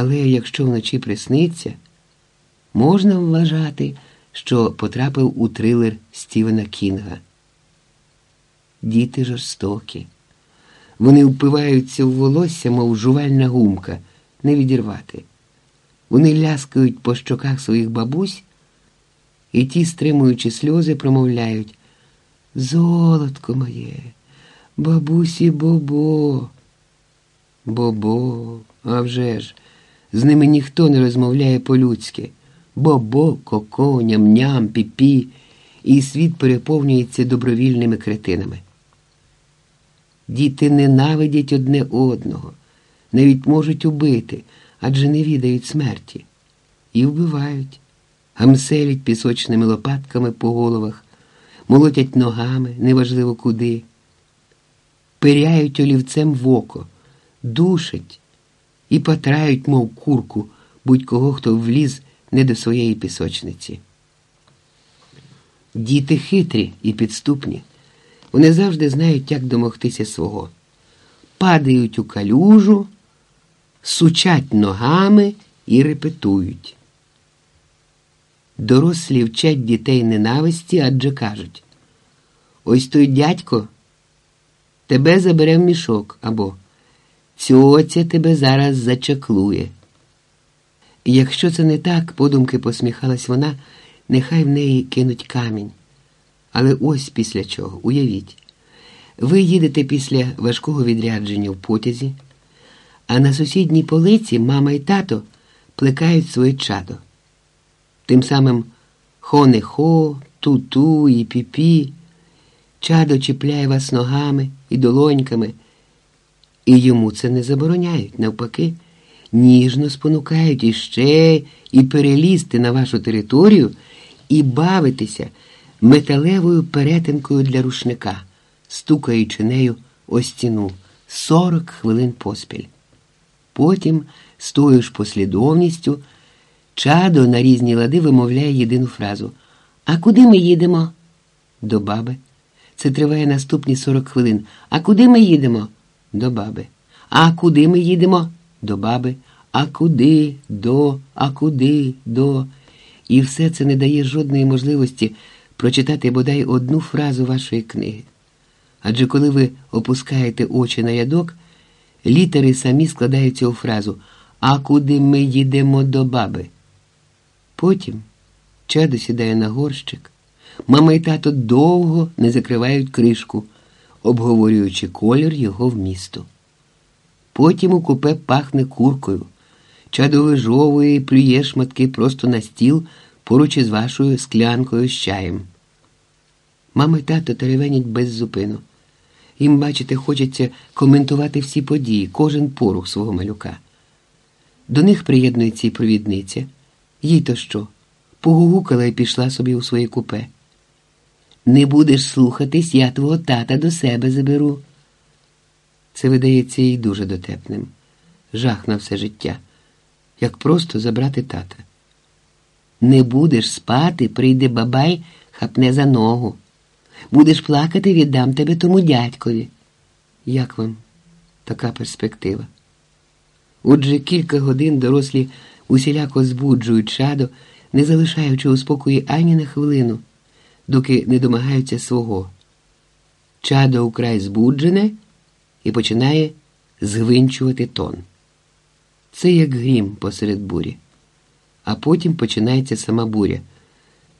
Але якщо вночі присниться, можна вважати, що потрапив у трилер Стівена Кінга. Діти жорстокі. Вони впиваються в волосся, мов жувальна гумка, не відірвати. Вони ляскають по щоках своїх бабусь, і ті, стримуючи сльози, промовляють Золотко моє, бабусі Бобо. Бобо, а вже ж, з ними ніхто не розмовляє по-людськи. Бобо, коко, ням-ням, піпі, і світ переповнюється добровільними кретинами. Діти ненавидять одне одного, навіть можуть убити, адже не відають смерті. І вбивають, гамселять пісочними лопатками по головах, молотять ногами, неважливо куди, пиряють олівцем в око, душать і потрають, мов курку, будь-кого, хто вліз не до своєї пісочниці. Діти хитрі і підступні. Вони завжди знають, як домогтися свого. Падають у калюжу, сучать ногами і репетують. Дорослі вчать дітей ненависті, адже кажуть: ось той дядько тебе забере в мішок або цьоця тебе зараз зачаклує. Якщо це не так, подумки посміхалась вона, нехай в неї кинуть камінь. Але ось після чого, уявіть, ви їдете після важкого відрядження в потязі, а на сусідній полиці мама і тато плекають своє чадо. Тим самим хо-не-хо, ту-ту і пі-пі, чадо чіпляє вас ногами і долоньками, і йому це не забороняють, навпаки, ніжно спонукають іще і перелізти на вашу територію і бавитися металевою перетинкою для рушника, стукаючи нею о стіну 40 хвилин поспіль. Потім, з тою ж послідовністю, чадо на різні лади вимовляє єдину фразу А куди ми їдемо? До баби. Це триває наступні 40 хвилин. А куди ми їдемо? До баби. А куди ми їдемо? До баби. А куди? До, а куди? До. І все це не дає жодної можливості прочитати бодай одну фразу вашої книги. Адже коли ви опускаєте очі на ядок, літери самі складаються у фразу А куди ми їдемо до баби? Потім чадо сідає на горщик, мама і тато довго не закривають кришку, обговорюючи колір його вмісту. Потім у купе пахне куркою, чадо вижовує і плює шматки просто на стіл поруч із вашою склянкою з чаєм. Мама й тато теревенять без зупину. Їм, бачите, хочеться коментувати всі події, кожен порух свого малюка. До них приєднується і провідниця. Їй то що? Погугукала і пішла собі у своє купе. Не будеш слухатись, я твого тата до себе заберу. Це видається їй дуже дотепним. Жах на все життя. Як просто забрати тата. Не будеш спати, прийде бабай, хапне за ногу. Будеш плакати, віддам тебе тому дядькові. Як вам така перспектива? Отже, кілька годин дорослі усіляко збуджують чадо, не залишаючи у спокої ані на хвилину, доки не домагаються свого. Чадо украй збуджене і починає згвинчувати тон. Це як грім посеред бурі. А потім починається сама буря.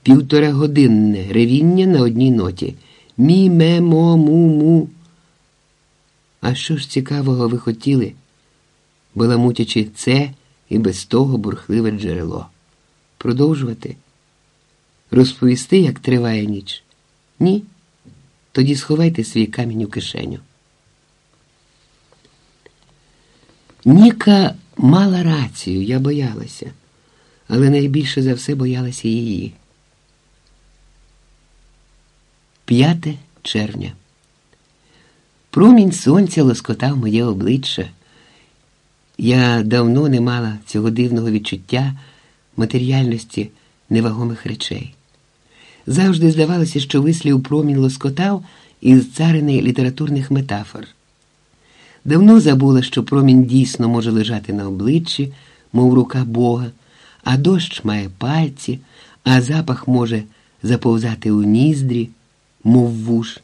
Півторагодинне ревіння на одній ноті. Мі, ме, мо, му, му. А що ж цікавого ви хотіли, баламутячи це і без того бурхливе джерело? Продовжувати? Розповісти, як триває ніч? Ні? Тоді сховайте свій камінь у кишеню. Ніка мала рацію, я боялася, але найбільше за все боялася її. 5 червня. Промінь сонця лоскотав моє обличчя. Я давно не мала цього дивного відчуття матеріальності невагомих речей. Завжди здавалося, що вислів промінь лоскотав із царини літературних метафор. Давно забула, що промінь дійсно може лежати на обличчі, мов рука Бога, а дощ має пальці, а запах може заповзати у ніздрі, мов вуш.